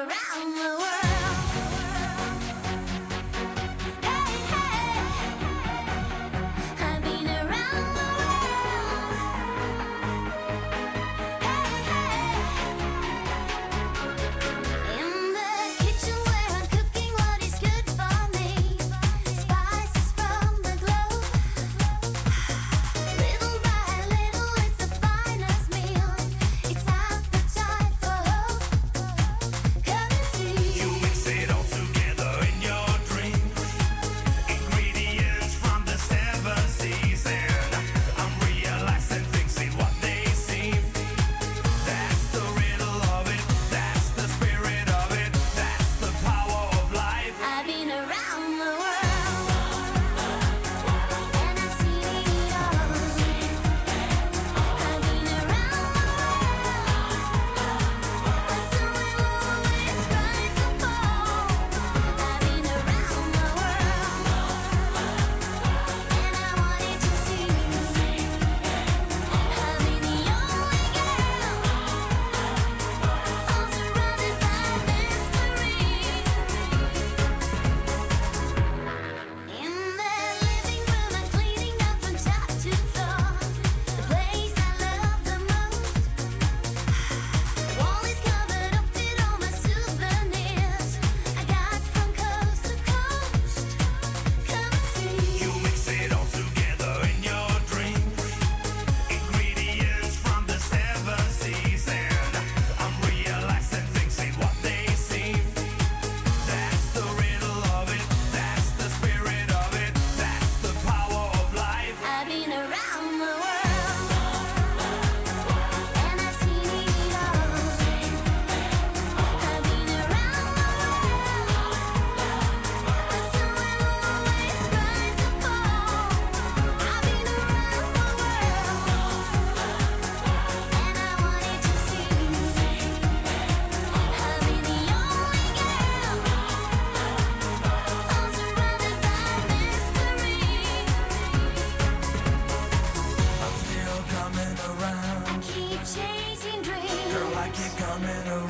around the I keep coming around.